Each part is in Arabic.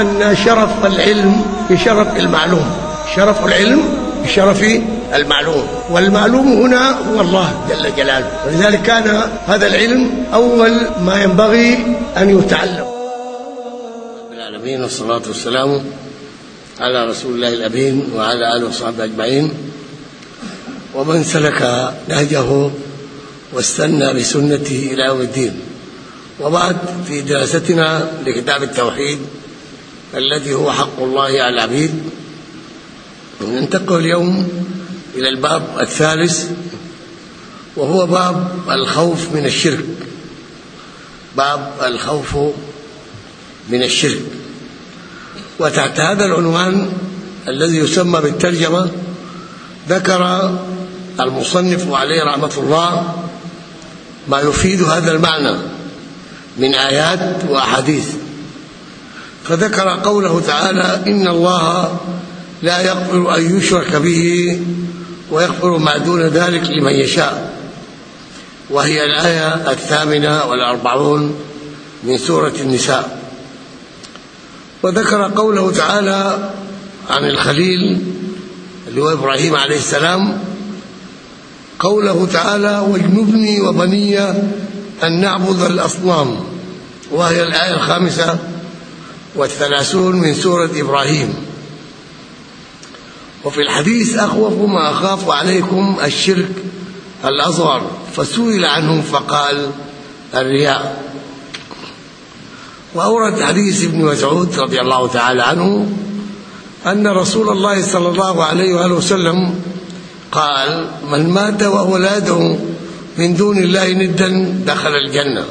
أن شرف العلم بشرف المعلوم. شرف العلم بشرف المعلوم. والمعلوم هنا هو الله جل جلاله. ولذلك كان هذا العلم أول ما ينبغي أن يتعلم. رب العالمين والصلاة والسلام على رسول الله الأمين وعلى آله وصحبه أجمعين. ومن سلك نهجه واستنى بسنته إلى يوم الدين. وبعد في دراستنا لكتاب التوحيد الذي هو حق الله على العبيد. ننتقل اليوم إلى الباب الثالث وهو باب الخوف من الشرك. باب الخوف من الشرك. وتحت هذا العنوان الذي يسمى بالترجمة ذكر المصنف عليه رحمة الله ما يفيد هذا المعنى من آيات وأحاديث. فذكر قوله تعالى إن الله لا يغفر أن يشرك به ويغفر ما دون ذلك لمن يشاء. وهي الآية الثامنة والأربعون من سورة النساء. وذكر قوله تعالى عن الخليل اللي هو إبراهيم عليه السلام قوله تعالى واجنبني وبني أن نعبد الأصنام وهي الآية الخامسة والثلاثون من سورة إبراهيم. وفي الحديث أخوف ما أخاف عليكم الشرك الأصغر. فسئل عنه فقال الرياء. وأورد حديث ابن مسعود رضي الله تعالى عنه أن رسول الله صلى الله عليه وآله وسلم قال من مات وهو لا يدعو من دون الله ندا دخل الجنة.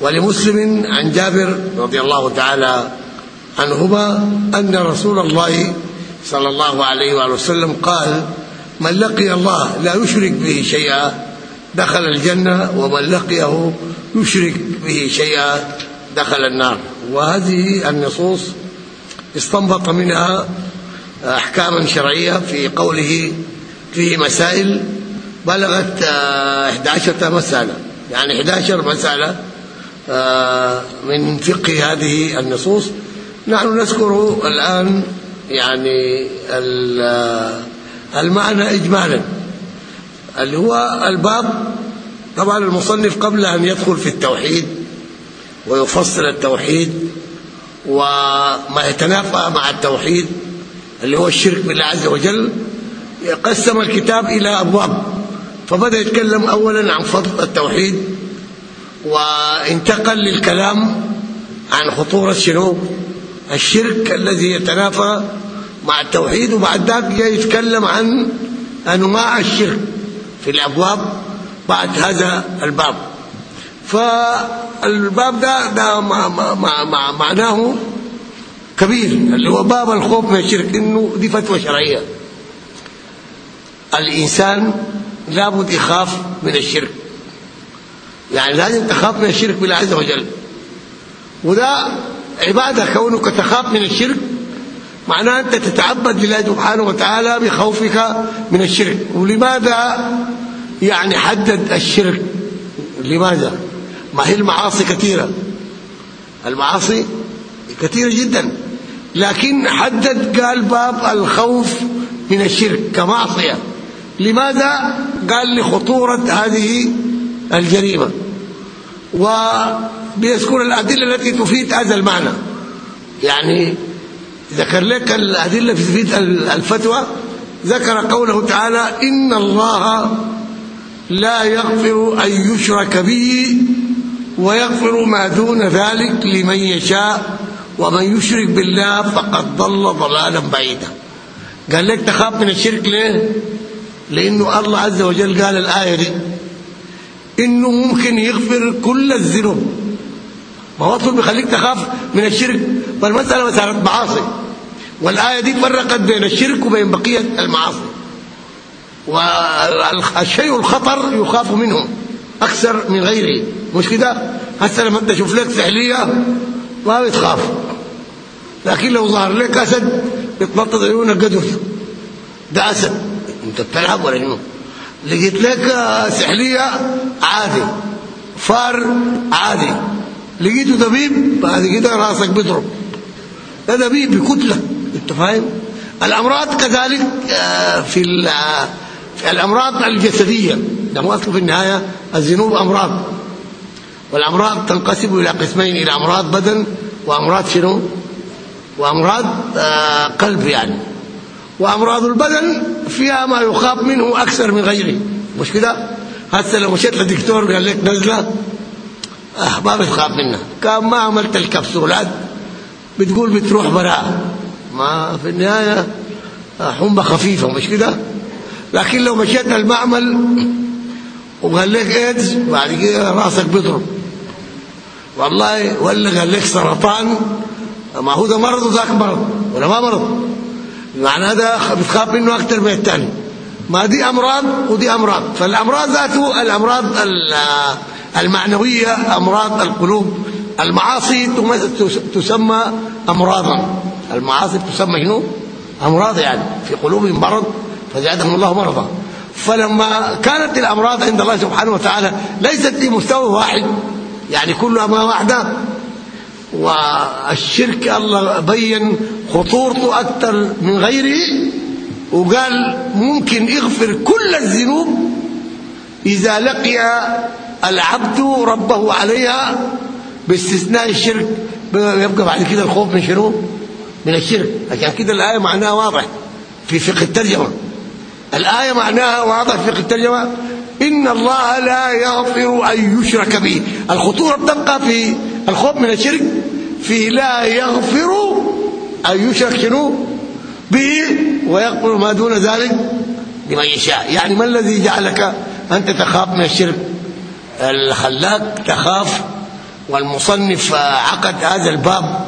ولمسلم عن جابر رضي الله تعالى عنهما أن رسول الله صلى الله عليه وآله وسلم قال من لقي الله لا يشرك به شيئا دخل الجنة ومن لقيه يشرك به شيئا دخل النار. وهذه النصوص استنبط منها أحكاما شرعية في قوله فيه مسائل بلغت 11 مسألة. يعني 11 مسألة من فقه هذه النصوص نحن نذكر الآن يعني المعنى إجمالا. اللي هو الباب طبعا المصنف قبل أن يدخل في التوحيد ويفصل التوحيد وما يتنافى مع التوحيد اللي هو الشرك بالله عز وجل قسم الكتاب إلى أبواب. فبدأ يتكلم أولا عن فضل التوحيد وانتقل للكلام عن خطورة شنو؟ الشرك الذي يتنافى مع التوحيد وبعد ذلك جاي يتكلم عن أنواع الشرك في الأبواب بعد هذا الباب. فالباب ده ده مع مع مع معناه كبير اللي هو باب الخوف من الشرك إنه دي فتوى شرعية. الإنسان لابد يخاف من الشرك. يعني لازم تخاف من الشرك بالله عز وجل. وده عبادة كونك تخاف من الشرك معناه أنت تتعبد لله سبحانه وتعالى بخوفك من الشرك. ولماذا يعني حدد الشرك؟ لماذا؟ ما هي المعاصي كثيرة. المعاصي كثيرة جدا. لكن حدد قال باب الخوف من الشرك كمعصية. لماذا؟ قال لخطورة هذه الجريمة. وبيذكر الأدلة التي تفيد هذا المعنى. يعني ذكر لك الأدلة في تفيد الفتوى. ذكر قوله تعالى إن الله لا يغفر أن يشرك به ويغفر ما دون ذلك لمن يشاء ومن يشرك بالله فقد ضل ضلالا بعيدا. قال لك تخاف من الشرك ليه؟ لأنه الله عز وجل قال الآية دي. إنه ممكن يغفر كل الذنوب. ما هو اصل بيخليك تخاف من الشرك. فالمساله مساله معاصي والآية دي فرقت بين الشرك وبين بقية المعاصي. والشيء الخطر يخاف منه أكثر من غيره. مش كده؟ هسه لما أنت تشوف لك سحليه ما بتخاف. لكن لو ظهر لك أسد بتنطط عيونك قدر. ده أسد. أنت بتلعب ولا شنو؟ لقيت لك سحلية عادي فار عادي. لقيته دبيب بعد كده راسك بيضرب. ده دبيب بكتلة انت فاهم؟ الأمراض كذلك في في الأمراض الجسدية. ده مو اصله في النهاية الذنوب أمراض. والأمراض تنقسم إلى قسمين إلى أمراض بدن وأمراض شنو؟ وأمراض قلب يعني. وأمراض البدن فيها ما يخاف منه أكثر من غيره. مش كده؟ هسه لو مشيت لدكتور قال لك نزلة آه ما بتخاف منها. كان ما عملت الكبسولات بتقول بتروح براءة. ما في النهاية حمى خفيفة مش كده؟ لكن لو مشيت المعمل وقال لك إيدز بعد كده رأسك بيضرب. والله ولا قال لك سرطان ما هو ده مرض وذاك مرض ولا ما مرض؟ معنى هذا بتخاف منه أكثر من الثاني ما دي أمراض ودي أمراض. فالأمراض ذاته الأمراض المعنوية أمراض القلوب المعاصي تسمى امراضا. المعاصي تسمى شنو؟ أمراض يعني. في قلوبهم مرض فزادهم الله مرضا. فلما كانت الأمراض عند الله سبحانه وتعالى ليست في مستوى واحد يعني كلها ما واحدة والشرك الله بين خطورته أكثر من غيره وقال ممكن يغفر كل الذنوب إذا لقي العبد ربه عليها باستثناء الشرك. يبقى بعد كده الخوف من شنو؟ من الشرك. عشان كده الآية معناها واضح في فقه الترجمة. الآية معناها واضح في فقه الترجمة. إن الله لا يغفر أن يشرك به. الخطورة بتبقى في الخوف من الشرك في لا يغفر أن يشرك شنو به ويغفر ما دون ذلك لمن يشاء. يعني ما الذي جعلك انت تخاف من الشرك؟ خلاك تخاف. والمصنف عقد هذا الباب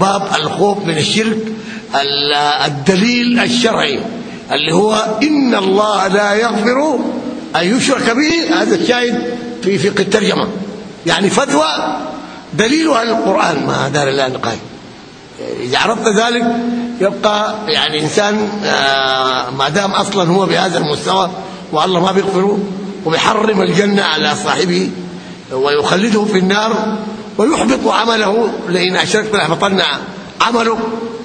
باب الخوف من الشرك الدليل الشرعي اللي هو إن الله لا يغفر أن يشرك به. هذا الشاهد في فقه الترجمة. يعني فتوى دليلها القرآن ما دار إلا نقاش إذا عرفت ذلك يبقى يعني إنسان ما دام أصلا هو بهذا المستوى والله ما بيغفره وبيحرم الجنة على صاحبه ويخلده في النار ويحبط عمله لئن أشركت لأحبطن عمله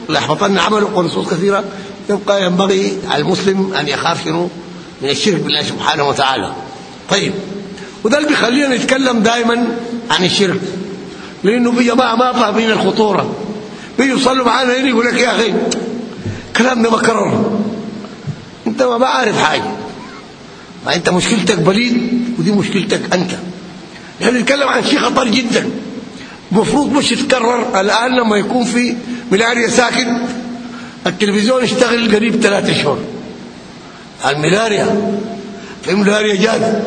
لأحبطن عمله ونصوص كثيرة يبقى ينبغي على المسلم أن يخاف شنو من الشرك بالله سبحانه وتعالى. طيب وده اللي بيخلينا نتكلم دائما عن الشرك. لأنه في جماعة ما فاهمين الخطورة. بيصلوا معانا هنا يقول لك يا أخي الكلام ده مكرر. أنت ما بعرف حاجة. ما أنت مشكلتك بليد ودي مشكلتك أنت. إحنا بنتكلم عن شيء خطر جدا. المفروض مش يتكرر. الآن لما يكون في ملاريا ساكت التلفزيون اشتغل قريب 3 اشهر الملاريا في ملاريا جات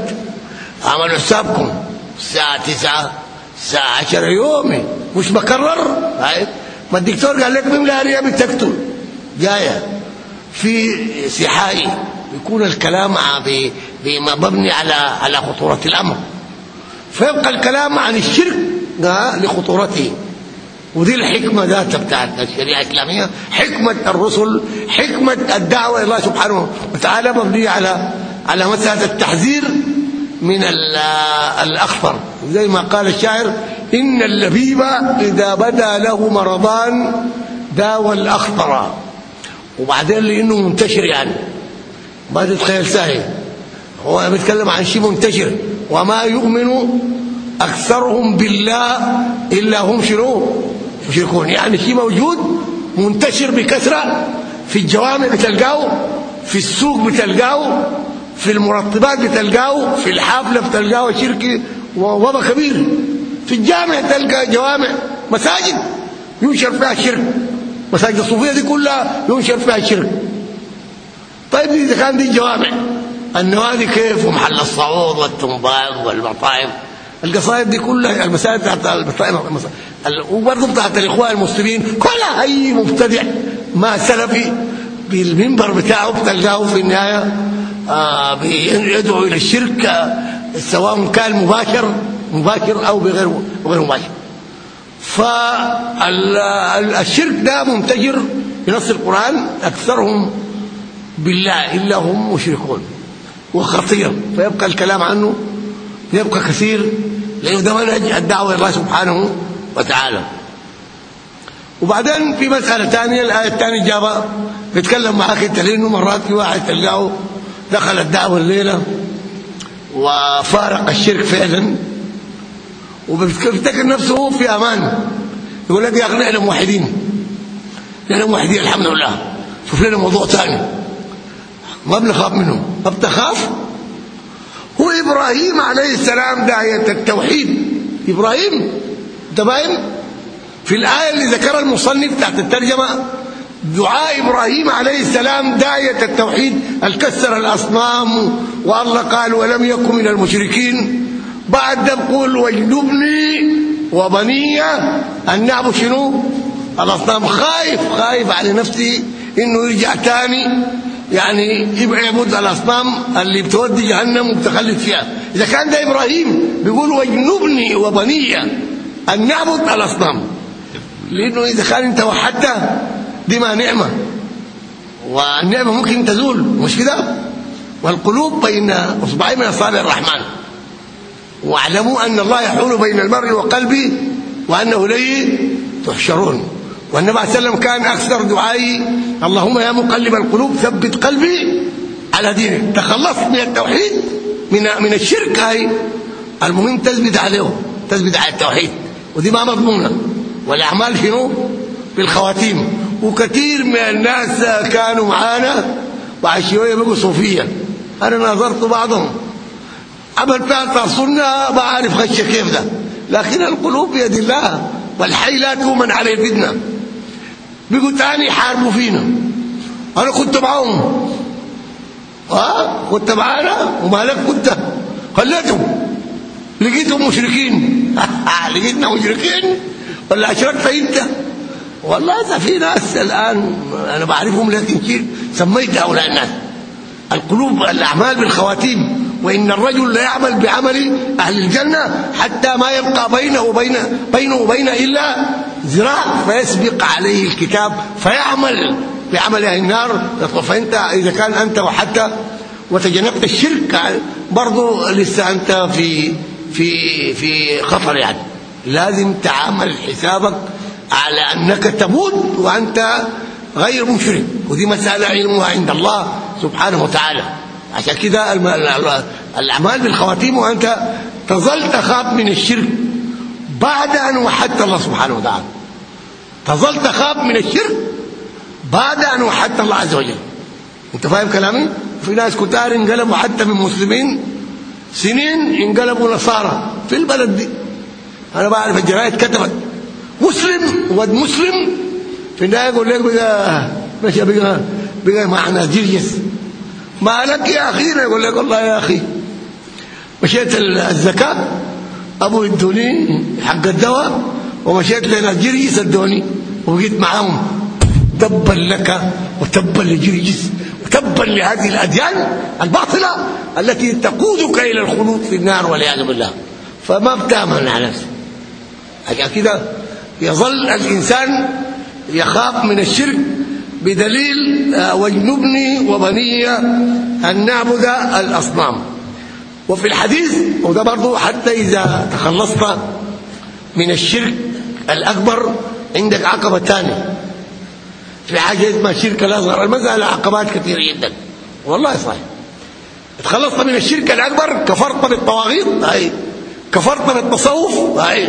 عملوا حسابكم. الساعة 9 الساعة 10 يومي. مش بكرر؟ طيب. ما الدكتور قال لك بملا ريا تقتل. جاية. في سحائي يكون الكلام بما مبني على على خطورة الأمر. فيبقى الكلام عن الشرك لخطورته. ودي الحكمة ذاتها بتاعت الشريعة الإسلامية. حكمة الرسل حكمة الدعوة إلى الله سبحانه وتعالى مبنية على على مسألة التحذير. من الأخطر. زي ما قال الشاعر إن اللبيب إذا بدا له مرضان داوى الأخطر. وبعدين لأنه منتشر يعني. ما تتخيل سهل هو بيتكلم عن شيء منتشر. وما يؤمن أكثرهم بالله إلا هم شنو؟ مشركون. يعني شيء موجود منتشر بكثرة في الجوامع بتلقاه في السوق بتلقاه في المرطبات بتلقاه في الحافلة بتلقاه شركي ووضع كبير في الجامع تلقى جوامع مساجد ينشر فيها الشرك مساجد الصوفية دي كلها ينشر فيها الشرك طيب إذا كان دي جوامع النوادي كيف؟ ومحل الصعود والتنباق والمطاعم القصائد دي كلها المسائل بتاعت وبرضه بتاعت الإخوان المسلمين كلها أي مبتدع ما سلفي بالمنبر بتاعه بتلقاه في النهاية. آه بيدعو إلى الشرك سواء كان مباشر مباشر أو بغير غير مباشر. فالشرك ده منتجر في نص القرآن أكثرهم بالله إلا هم مشركون. وخطير. فيبقى الكلام عنه يبقى كثير لأنه ده منهج الدعوة إلى الله سبحانه وتعالى. وبعدين في مسألة ثانية الآية الثانية جابها بيتكلم معاك انت لأنه مرات في واحد تلقاه دخل الدعوة الليلة وفارق الشرك فعلا. وبيفتكر نفسه في أمان. يقول لك يا أخي نحن موحدين. نحن موحدين الحمد لله. شوف لنا موضوع ثاني. ما بنخاف منه. ما بتخاف؟ هو إبراهيم عليه السلام داعية التوحيد. إبراهيم أنت في الآية اللي ذكرها المصنف تحت الترجمة دعاء إبراهيم عليه السلام داعية التوحيد الكسر الأصنام؟ والله قال ولم يكن من المشركين. بعد ده بقول واجنبني وبني أن نعبد شنو؟ الأصنام. خايف خايف على نفسي إنه يرجع تاني. يعني يبقى يعبد الأصنام اللي بتودي جهنم وبتخلد فيها. إذا كان ده إبراهيم بيقول واجنبني وبني أن نعبد الأصنام. لأنه إذا كان أنت وحدت دي ما نعمة. والنعمة ممكن تزول مش كده؟ والقلوب بين إصبعين من أصابع الرحمن. واعلموا أن الله يحول بين المرء وقلبه وأنه إليه تحشرون. والنبي عليه وسلم كان أكثر دعائي اللهم يا مقلب القلوب ثبت قلبي على دينك. تخلصت من التوحيد من من الشرك هاي. المهم تثبت عليه تثبت على التوحيد. ودي ما مضمونة. والأعمال شنو؟ بالخواتيم. وكثير من الناس كانوا معانا. بعد شوية بقوا صوفية. أنا ناظرت بعضهم. عمل فيها السنة ما عارف خش كيف ده لكن القلوب بيد الله والحي لا تؤمن عليه فتنة. بيقوا تاني يحاربوا فينا. أنا كنت معاهم آه كنت معانا ومالك كنت. خليتهم. لقيتهم مشركين. لقيتنا مشركين. ولا أشركت أنت. والله إذا في ناس الآن أنا بعرفهم لكن كيف سميت هؤلاء الناس. القلوب الاعمال بالخواتيم وإن الرجل لا يعمل بعمل أهل الجنة حتى ما يبقى بينه وبين بينه وبين إلا ذراع فيسبق عليه الكتاب فيعمل بعمل أهل النار. فأنت إذا كان أنت وحتى وتجنبت الشرك برضه لسه أنت في في في خطر يعني. لازم تعمل حسابك على أنك تموت وأنت غير مشرك. ودي مسألة علمها عند الله سبحانه وتعالى. عشان كده الأعمال بالخواتيم وأنت تظل تخاف من الشرك بعد أن وحدت الله سبحانه وتعالى. تظل تخاف من الشرك بعد أن وحدت الله عز وجل. أنت فاهم كلامي؟ في ناس كتار انقلبوا حتى من مسلمين سنين انقلبوا نصارى في البلد دي. أنا بعرف الجرايد كتبت. مسلم ود مسلم. في النهايه يقول لك بقى ماشي بقى بقى معنا جرجس ما لك يا أخي؟ يقول لك والله يا أخي. مشيت الزكاة ابو ادوني حق الدواء ومشيت لنا جرجس ادوني وبقيت معاهم تبا لك وتبا لجرجس وتبا لهذه الأديان الباطلة التي تقودك إلى الخلود في النار والعياذ بالله. فما بتأمن على نفسك. عشان كده يظل الإنسان يخاف من الشرك بدليل آه، واجنبني وبني أن نعبد الأصنام. وفي الحديث وده برضه حتى إذا تخلصت من الشرك الأكبر عندك عقبة ثانية. في حاجة اسمها الشرك الأصغر المساله عقبات كثيرة جدا. والله صحيح. تخلصت من الشرك الأكبر كفرت بالطواغيت أي كفرت بالتصوف أي.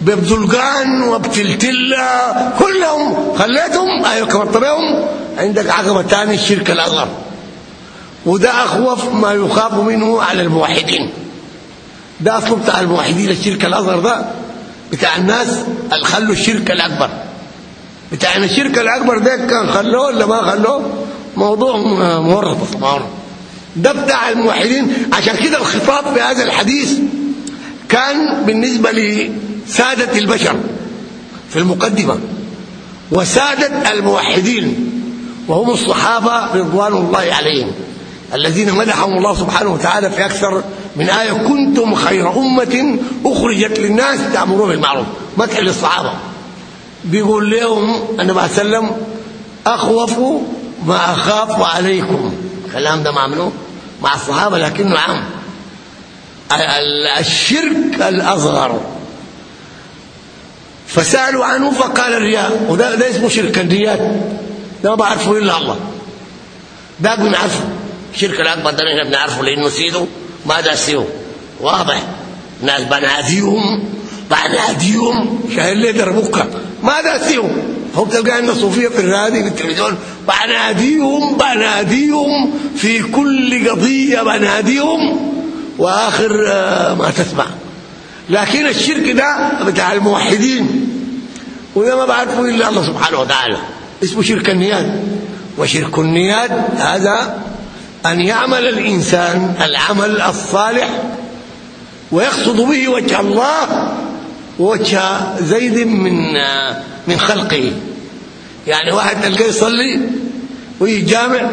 ببزلقان وبتلتلة كلهم خليتهم أيوه كفرت بهم عندك عقبة ثانية الشرك الأصغر. وده أخوف ما يخاف منه على الموحدين. ده اصله بتاع الموحدين الشرك الأصغر ده. بتاع الناس اللي خلوا الشرك الأكبر. بتاع الشرك الأكبر ده كان خلوه ولا ما خلوه؟ موضوع مورط. ده بتاع الموحدين. عشان كده الخطاب في هذا الحديث كان بالنسبة لسادة البشر في المقدمة وسادة الموحدين وهم الصحابة رضوان الله عليهم الذين مدحهم الله سبحانه وتعالى في أكثر من آية كنتم خير أمة أخرجت للناس تأمرون بالمعروف. مدح للصحابة. بيقول لهم النبي عليه وسلم أخوف ما أخاف عليكم. الكلام ده مع منه مع الصحابة لكنه عام. الشرك الأصغر. فسألوا عنه فقال الرياء وده ده اسمه شرك الرياء. ده ما بعرفه إلا الله. ده بنعرفه الشرك الأكبر ده إحنا بنعرفه لأنه سيده ما داسيه واضح. ناس بناديهم بناديهم شايل لي دربوكا ما داسيهم هو بتلقى عندنا صوفية في الراديو في التلفزيون. بناديهم بناديهم في كل قضية بناديهم وآخر ما تسمع. لكن الشرك ده بتاع الموحدين. وده ما بعرفه إلا الله سبحانه وتعالى. اسمه شرك النيات. وشرك النيات هذا أن يعمل الإنسان العمل الصالح ويقصد به وجه الله ووجه زيد من من خلقه. يعني واحد تلقاه يصلي ويجي جامع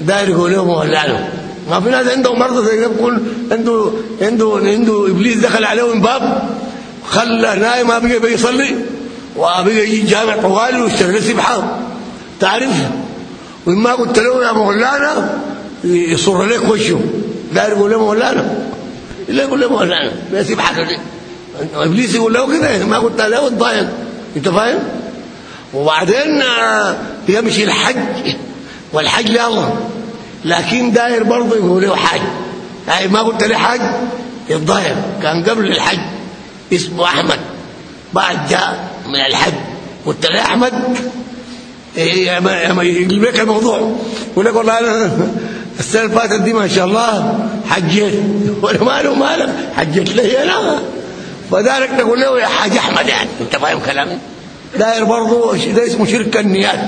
داير يقول له مولع له. ما في ناس عندهم مرضى زي ده بيقول عنده عنده عنده إبليس دخل عليه من باب خلى نايم ما بقى بيصلي وبقى يجي جامع طوالي ويشتغل له سبحة. تعرف؟ وما قلت له يا مولانا يصر لك وشه داير يقول له مولانا. لا يقول له مولانا. بيسيب حاجة إبليس يقول له كده. ما قلت له اتضايق أنت فاهم؟ وبعدين يمشي الحج. والحج لله. لكن داير برضه يقول له حج يعني ما قلت له حج يتضايق كان قبل الحج اسمه أحمد. بعد جاء من الحج قلت له احمد يقلب لك الموضوع. يقول لك والله أنا السنة اللي فاتت دي ما شاء الله حجيت. ولا ماله مالك حجيت لي أنا. فذلك تقول له يا حاج أحمد يعني أنت فاهم كلامي؟ داير برضه ده اسمه شرك النيات.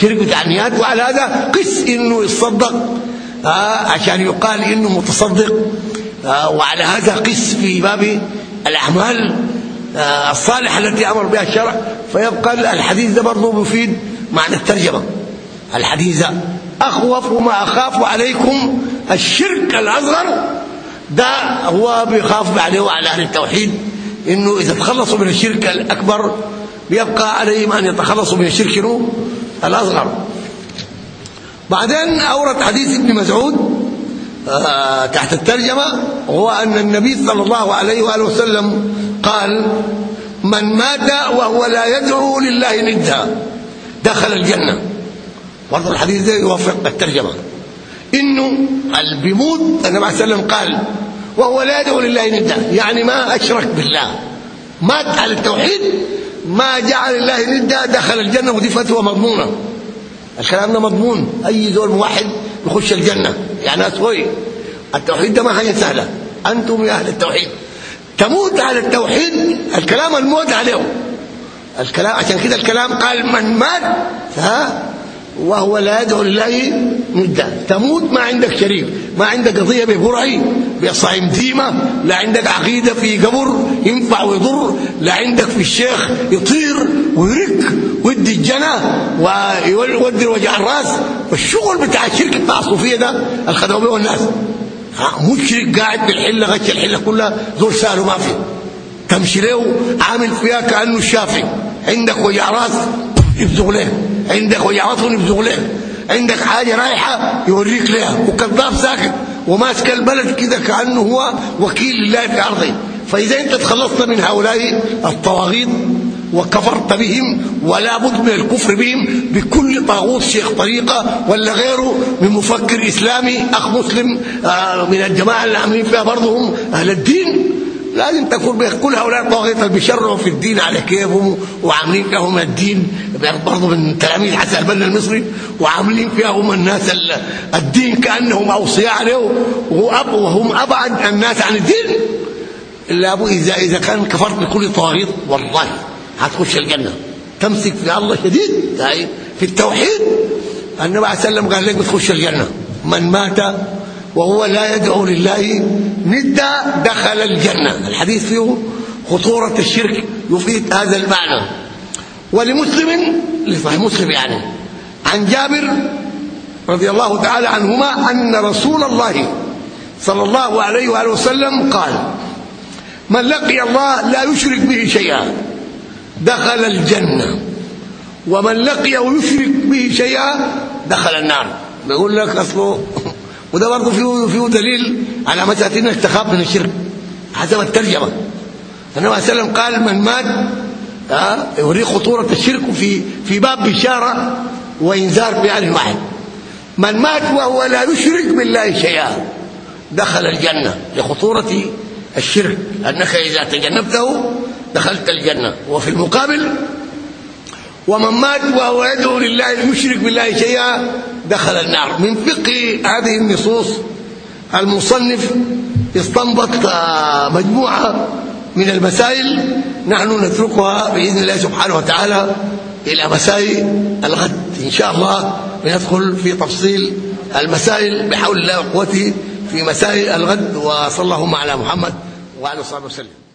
شرك بتاع النيات. وعلى هذا قس إنه يتصدق. آه عشان يقال إنه متصدق. آه وعلى هذا قس في باب الأعمال. الصالحه التي أمر بها الشرع فيبقى الحديث ده برضه بيفيد معنى الترجمة. الحديث ده أخوف ما أخاف عليكم الشرك الأصغر. ده هو بيخاف عليه وعلى أهل التوحيد إنه إذا تخلصوا من الشرك الأكبر بيبقى عليهم أن يتخلصوا من الشرك الأصغر. بعدين أورد حديث ابن مسعود آه تحت الترجمة هو أن النبي صلى الله عليه وآله وسلم قال من مات وهو لا يدعو لله ندا دخل الجنة. برضه الحديث ده يوافق الترجمة. إنه اللي بيموت النبي عليه وسلم قال وهو لا يدعو لله ندا يعني ما أشرك بالله. مات على التوحيد ما جعل الله ندا دخل الجنة ودي فتوى مضمونة. الكلام ده مضمون. أي زول موحد يخش الجنة يعني ناس هوي. التوحيد ده ما حاجة سهلة. أنتم يا أهل التوحيد. تموت على التوحيد الكلام الموت عليه الكلام عشان كده الكلام قال من مات ها؟ وهو لا يدعو لله ندا. تموت ما عندك شريك ما عندك قضية ببرعي بصايم ديمة لا عندك عقيدة في قبر ينفع ويضر لا عندك في الشيخ يطير ويرك ويدي الجنة ويودي وجع الرأس. والشغل بتاع الشرك بتاع الصوفيه ده الخدموا به الناس مشرك قاعد بالحلة غش الحلة كلها زور سهل ما في. تمشي له عامل فيها كأنه الشافي عندك وجع رأس يبزغ له. عندك وجع بطن يبزغ له. عندك حاجة رايحة يوريك لها. وكذاب ساكت وماسك البلد كده كأنه هو وكيل لله في أرضه. فإذا أنت تخلصت من هؤلاء الطواغيت وكفرت بهم ولا بد من الكفر بهم بكل طاغوت شيخ طريقة ولا غيره من مفكر إسلامي أخ مسلم من الجماعة اللي عاملين فيها برضهم أهل الدين. لازم تكون بكل هؤلاء الطواغيت اللي بيشرعوا في الدين على كيفهم وعاملين فيهم الدين. برضه من تلاميذ حسن البنا المصري وعاملين فيهم الناس الدين كأنهم أوصياء عليه وهم أبعد الناس عن الدين. إلا أبو اذا إذا كان كفرت بكل طواغيت والله. هتخش الجنة. تمسك في الله شديد. في التوحيد. النبي عليه وسلم قال لك بتخش الجنة. من مات وهو لا يدعو لله ندا دخل الجنة. الحديث فيه خطورة الشرك يفيد هذا المعنى. ولمسلم لصحيح مسلم يعني عن جابر رضي الله تعالى عنهما أن رسول الله صلى الله عليه وآله وسلم قال من لقي الله لا يشرك به شيئا. دخل الجنة. ومن لقي ويشرك به شيئا دخل النار. بيقول لك أصله. وده برضه فيه فيه دليل على مساله انك تخاف من الشرك. حسب الترجمة. النبي عليه وسلم قال من مات ها يوري خطورة الشرك في في باب بشارة وإنذار بآن واحد. من مات وهو لا يشرك بالله شيئا دخل الجنة لخطورة الشرك. أنك إذا تجنبته دخلت الجنة. وفي المقابل ومن مات وهو يدعو لله يشرك بالله شيئا دخل النار. من فقه هذه النصوص المصنف استنبط مجموعة من المسائل نحن نتركها بإذن الله سبحانه وتعالى إلى مسائل الغد. إن شاء الله بندخل في تفصيل المسائل بحول الله وقوته في مسائل الغد. وصلى اللهم على محمد وعلى آله وصحبه وسلم.